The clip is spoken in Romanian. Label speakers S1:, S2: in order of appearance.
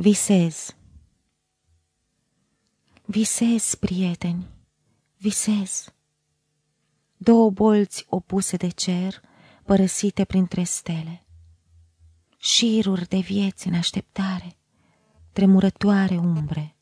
S1: Visez. Visez, prieteni, visez. Două bolți opuse de cer, părăsite printre stele. Șiruri de vieți în așteptare, tremurătoare umbre.